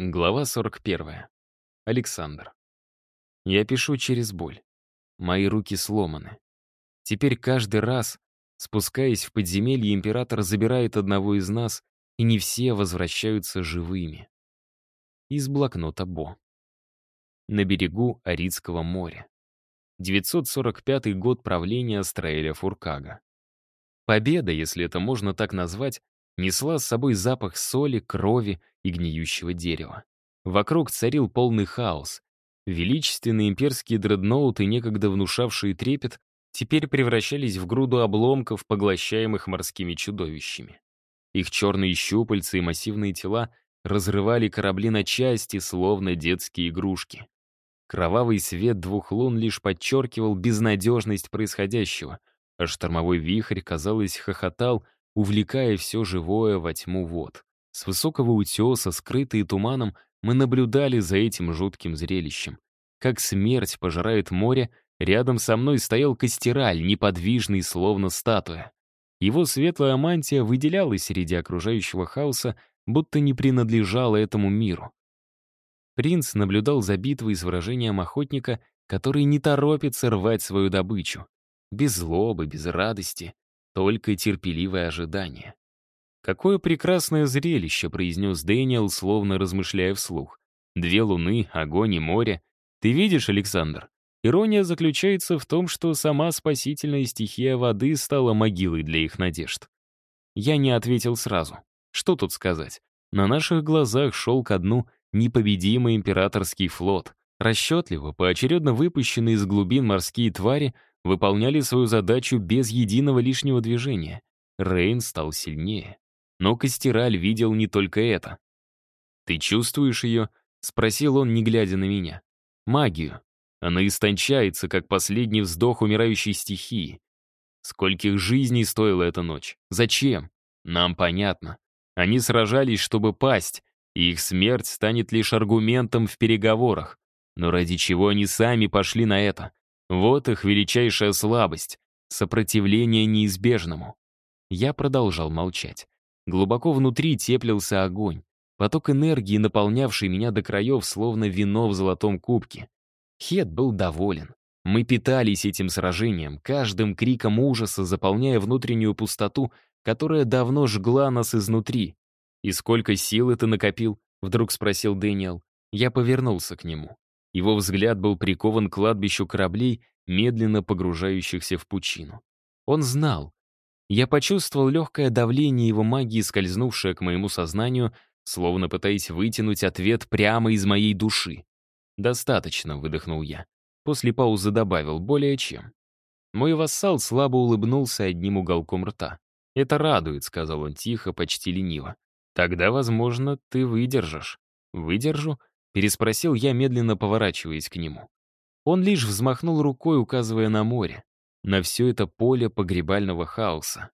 Глава 41. Александр. Я пишу через боль. Мои руки сломаны. Теперь каждый раз, спускаясь в подземелье, император забирает одного из нас, и не все возвращаются живыми. Из блокнота Бо. На берегу Арицкого моря. 945 год правления Астраэля Фуркага. Победа, если это можно так назвать, несла с собой запах соли, крови и гниющего дерева. Вокруг царил полный хаос. Величественные имперские дредноуты, некогда внушавшие трепет, теперь превращались в груду обломков, поглощаемых морскими чудовищами. Их черные щупальца и массивные тела разрывали корабли на части, словно детские игрушки. Кровавый свет двух лун лишь подчеркивал безнадежность происходящего, а штормовой вихрь, казалось, хохотал, увлекая все живое во тьму вод. С высокого утеса, скрытые туманом, мы наблюдали за этим жутким зрелищем. Как смерть пожирает море, рядом со мной стоял костераль, неподвижный, словно статуя. Его светлая мантия выделялась среди окружающего хаоса, будто не принадлежала этому миру. Принц наблюдал за битвой с выражением охотника, который не торопится рвать свою добычу. Без злобы, без радости, только терпеливое ожидание. «Какое прекрасное зрелище», — произнес Дэниел, словно размышляя вслух. «Две луны, огонь и море. Ты видишь, Александр?» Ирония заключается в том, что сама спасительная стихия воды стала могилой для их надежд. Я не ответил сразу. Что тут сказать? На наших глазах шел ко дну непобедимый императорский флот. Расчетливо, поочередно выпущенные из глубин морские твари выполняли свою задачу без единого лишнего движения. Рейн стал сильнее. Но Костераль видел не только это. «Ты чувствуешь ее?» — спросил он, не глядя на меня. «Магию. Она истончается, как последний вздох умирающей стихии. Скольких жизней стоила эта ночь? Зачем? Нам понятно. Они сражались, чтобы пасть, и их смерть станет лишь аргументом в переговорах. Но ради чего они сами пошли на это? Вот их величайшая слабость — сопротивление неизбежному. Я продолжал молчать. Глубоко внутри теплился огонь, поток энергии, наполнявший меня до краев, словно вино в золотом кубке. Хет был доволен. Мы питались этим сражением, каждым криком ужаса, заполняя внутреннюю пустоту, которая давно жгла нас изнутри. «И сколько сил ты накопил?» — вдруг спросил Дэниел. Я повернулся к нему. Его взгляд был прикован к кладбищу кораблей, медленно погружающихся в пучину. Он знал, я почувствовал легкое давление его магии, скользнувшее к моему сознанию, словно пытаясь вытянуть ответ прямо из моей души. «Достаточно», — выдохнул я. После паузы добавил, более чем. Мой вассал слабо улыбнулся одним уголком рта. «Это радует», — сказал он тихо, почти лениво. «Тогда, возможно, ты выдержишь». «Выдержу?» — переспросил я, медленно поворачиваясь к нему. Он лишь взмахнул рукой, указывая на море на все это поле погребального хаоса.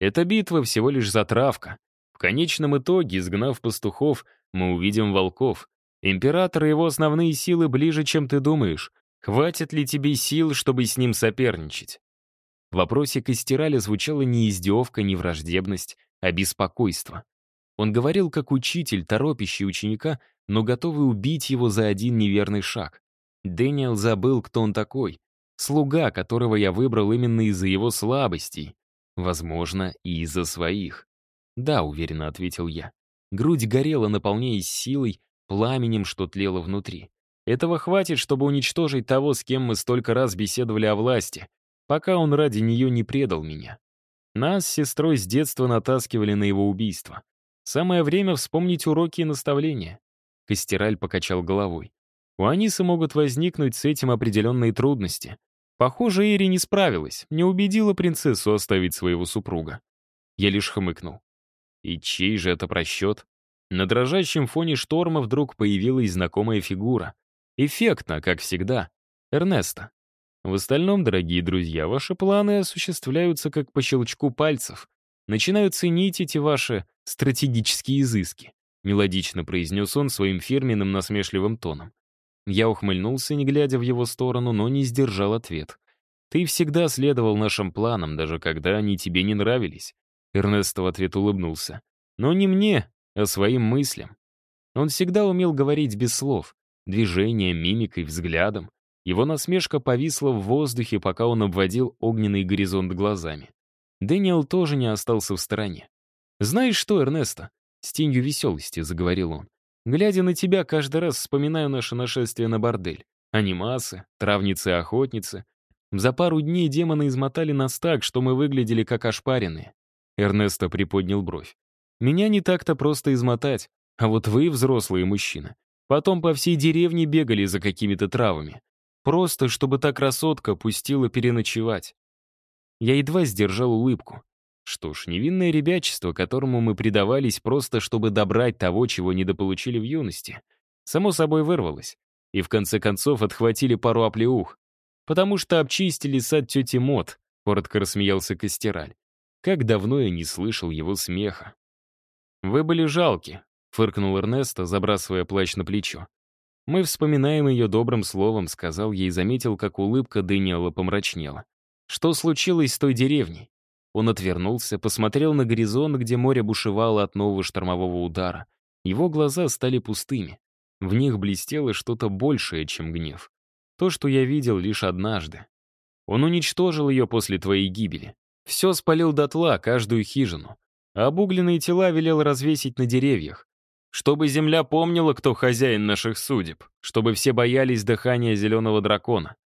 Эта битва всего лишь затравка. В конечном итоге, изгнав пастухов, мы увидим волков. Император и его основные силы ближе, чем ты думаешь. Хватит ли тебе сил, чтобы с ним соперничать? В вопросе Костераля звучала не издевка, не враждебность, а беспокойство. Он говорил как учитель, торопящий ученика, но готовый убить его за один неверный шаг. Дэниел забыл, кто он такой, Слуга, которого я выбрал именно из-за его слабостей. Возможно, и из-за своих. «Да», — уверенно ответил я. Грудь горела, наполняясь силой, пламенем, что тлело внутри. Этого хватит, чтобы уничтожить того, с кем мы столько раз беседовали о власти, пока он ради нее не предал меня. Нас с сестрой с детства натаскивали на его убийство. Самое время вспомнить уроки и наставления. Костераль покачал головой. У Анисы могут возникнуть с этим определенные трудности. Похоже, Эри не справилась, не убедила принцессу оставить своего супруга. Я лишь хмыкнул. И чей же это просчет? На дрожащем фоне шторма вдруг появилась знакомая фигура. Эффектно, как всегда. Эрнеста. В остальном, дорогие друзья, ваши планы осуществляются как по щелчку пальцев. Начинаю ценить эти ваши стратегические изыски, мелодично произнес он своим фирменным насмешливым тоном. Я ухмыльнулся, не глядя в его сторону, но не сдержал ответ. «Ты всегда следовал нашим планам, даже когда они тебе не нравились». Эрнесто в ответ улыбнулся. «Но не мне, а своим мыслям». Он всегда умел говорить без слов, движением, мимикой, взглядом. Его насмешка повисла в воздухе, пока он обводил огненный горизонт глазами. Дэниел тоже не остался в стороне. «Знаешь что, Эрнесто?» — с тенью веселости заговорил он. Глядя на тебя, каждый раз вспоминаю наше нашествие на бордель. Анимасы, травницы и охотницы. За пару дней демоны измотали нас так, что мы выглядели как ошпаренные. Эрнесто приподнял бровь. Меня не так-то просто измотать, а вот вы, взрослые мужчины, потом по всей деревне бегали за какими-то травами. Просто, чтобы та красотка пустила переночевать. Я едва сдержал улыбку. Что ж, невинное ребячество, которому мы предавались просто, чтобы добрать того, чего недополучили в юности, само собой вырвалось. И в конце концов отхватили пару оплеух. Потому что обчистили сад тети Мот, коротко рассмеялся Костераль. Как давно я не слышал его смеха. «Вы были жалки», — фыркнул Эрнесто, забрасывая плащ на плечо. «Мы вспоминаем ее добрым словом», — сказал ей и заметил, как улыбка Дэниела помрачнела. «Что случилось с той деревней? Он отвернулся, посмотрел на горизонт, где море бушевало от нового штормового удара. Его глаза стали пустыми. В них блестело что-то большее, чем гнев. То, что я видел лишь однажды. Он уничтожил ее после твоей гибели. Все спалил дотла, каждую хижину. А обугленные тела велел развесить на деревьях. Чтобы земля помнила, кто хозяин наших судеб. Чтобы все боялись дыхания зеленого дракона.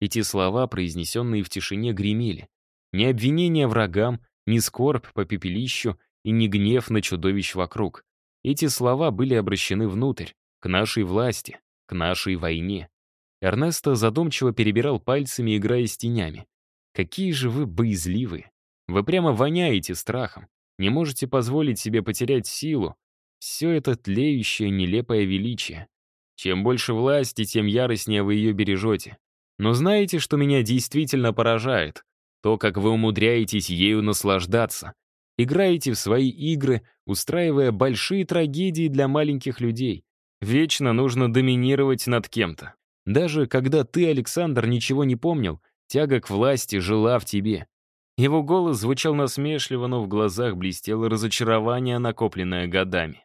Эти слова, произнесенные в тишине, гремели. Ни обвинения врагам, ни скорбь по пепелищу и ни гнев на чудовищ вокруг. Эти слова были обращены внутрь, к нашей власти, к нашей войне. Эрнесто задумчиво перебирал пальцами, играя с тенями. «Какие же вы боязливые! Вы прямо воняете страхом, не можете позволить себе потерять силу. Все это тлеющее, нелепое величие. Чем больше власти, тем яростнее вы ее бережете. Но знаете, что меня действительно поражает? То, как вы умудряетесь ею наслаждаться. Играете в свои игры, устраивая большие трагедии для маленьких людей. Вечно нужно доминировать над кем-то. Даже когда ты, Александр, ничего не помнил, тяга к власти жила в тебе. Его голос звучал насмешливо, но в глазах блестело разочарование, накопленное годами.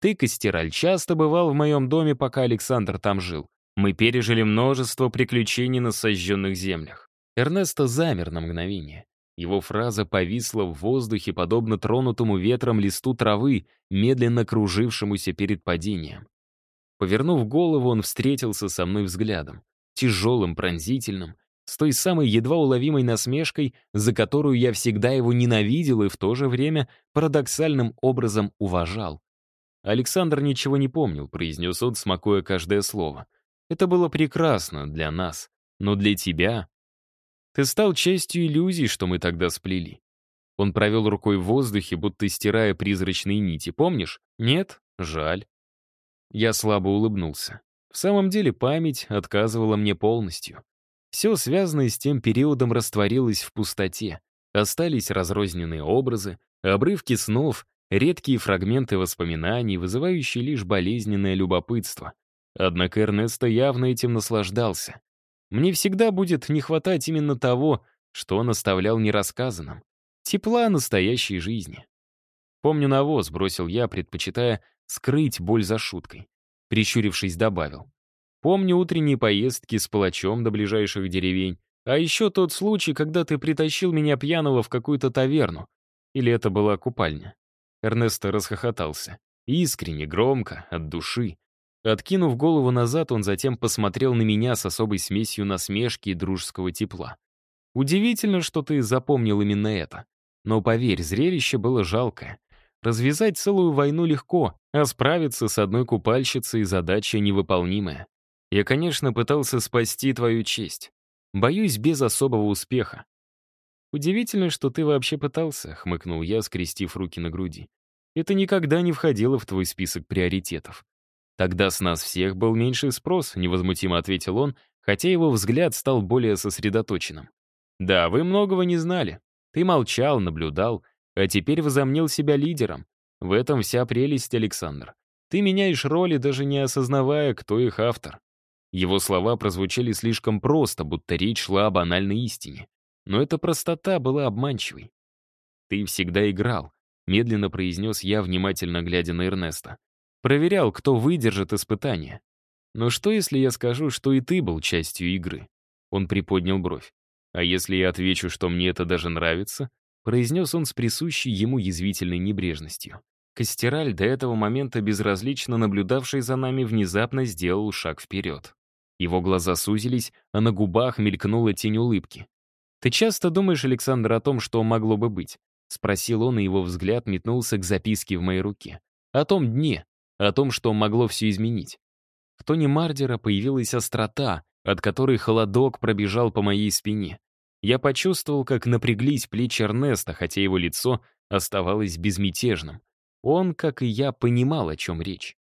Ты, Костераль, часто бывал в моем доме, пока Александр там жил. Мы пережили множество приключений на сожженных землях. Эрнесто замер на мгновение. Его фраза повисла в воздухе, подобно тронутому ветром листу травы, медленно кружившемуся перед падением. Повернув голову, он встретился со мной взглядом, тяжелым, пронзительным, с той самой едва уловимой насмешкой, за которую я всегда его ненавидел и в то же время парадоксальным образом уважал. «Александр ничего не помнил», — произнес он, смакуя каждое слово. «Это было прекрасно для нас, но для тебя ты стал частью иллюзий, что мы тогда сплели. Он провел рукой в воздухе, будто стирая призрачные нити. Помнишь? Нет? Жаль. Я слабо улыбнулся. В самом деле память отказывала мне полностью. Все связанное с тем периодом растворилось в пустоте. Остались разрозненные образы, обрывки снов, редкие фрагменты воспоминаний, вызывающие лишь болезненное любопытство. Однако Эрнеста явно этим наслаждался. Мне всегда будет не хватать именно того, что он оставлял нерассказанным. Тепла настоящей жизни. Помню навоз, бросил я, предпочитая скрыть боль за шуткой. Прищурившись, добавил. Помню утренние поездки с палачом до ближайших деревень, а еще тот случай, когда ты притащил меня пьяного в какую-то таверну. Или это была купальня? Эрнесто расхохотался. Искренне, громко, от души. Откинув голову назад, он затем посмотрел на меня с особой смесью насмешки и дружеского тепла. «Удивительно, что ты запомнил именно это. Но поверь, зрелище было жалкое. Развязать целую войну легко, а справиться с одной купальщицей задача невыполнимая. Я, конечно, пытался спасти твою честь. Боюсь, без особого успеха. «Удивительно, что ты вообще пытался», — хмыкнул я, скрестив руки на груди. «Это никогда не входило в твой список приоритетов. «Тогда с нас всех был меньший спрос», — невозмутимо ответил он, хотя его взгляд стал более сосредоточенным. «Да, вы многого не знали. Ты молчал, наблюдал, а теперь возомнил себя лидером. В этом вся прелесть, Александр. Ты меняешь роли, даже не осознавая, кто их автор». Его слова прозвучали слишком просто, будто речь шла о банальной истине. Но эта простота была обманчивой. «Ты всегда играл», — медленно произнес я, внимательно глядя на Эрнеста. Проверял, кто выдержит испытание. Но что, если я скажу, что и ты был частью игры? Он приподнял бровь. А если я отвечу, что мне это даже нравится? Произнес он с присущей ему язвительной небрежностью. Костераль, до этого момента безразлично наблюдавший за нами, внезапно сделал шаг вперед. Его глаза сузились, а на губах мелькнула тень улыбки. «Ты часто думаешь, Александр, о том, что могло бы быть?» — спросил он, и его взгляд метнулся к записке в моей руке. «О том дне, о том, что могло все изменить. В тоне Мардера появилась острота, от которой холодок пробежал по моей спине. Я почувствовал, как напряглись плечи Эрнеста, хотя его лицо оставалось безмятежным. Он, как и я, понимал, о чем речь.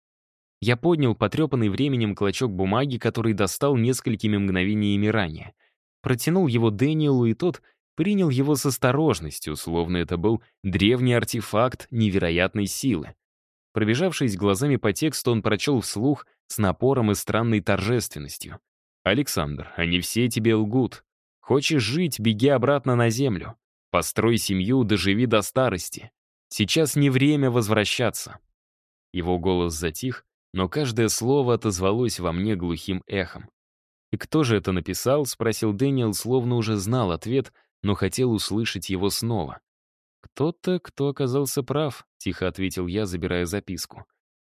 Я поднял потрепанный временем клочок бумаги, который достал несколькими мгновениями ранее. Протянул его Дэниелу, и тот принял его с осторожностью, словно это был древний артефакт невероятной силы. Пробежавшись глазами по тексту, он прочел вслух с напором и странной торжественностью. «Александр, они все тебе лгут. Хочешь жить, беги обратно на землю. Построй семью, доживи до старости. Сейчас не время возвращаться». Его голос затих, но каждое слово отозвалось во мне глухим эхом. «И кто же это написал?» — спросил Дэниел, словно уже знал ответ, но хотел услышать его снова. «Кто-то, кто оказался прав», — тихо ответил я, забирая записку.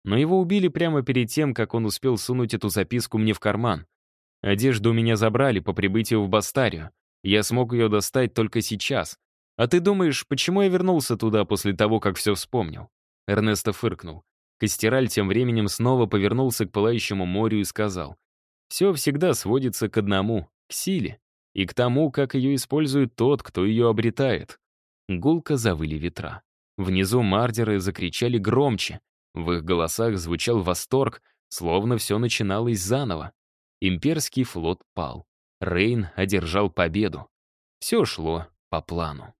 «Но его убили прямо перед тем, как он успел сунуть эту записку мне в карман. Одежду у меня забрали по прибытию в Бастарию. Я смог ее достать только сейчас. А ты думаешь, почему я вернулся туда после того, как все вспомнил?» Эрнесто фыркнул. Костераль тем временем снова повернулся к пылающему морю и сказал. «Все всегда сводится к одному, к силе, и к тому, как ее использует тот, кто ее обретает». Гулко завыли ветра. Внизу мардеры закричали громче. В их голосах звучал восторг, словно все начиналось заново. Имперский флот пал. Рейн одержал победу. Все шло по плану.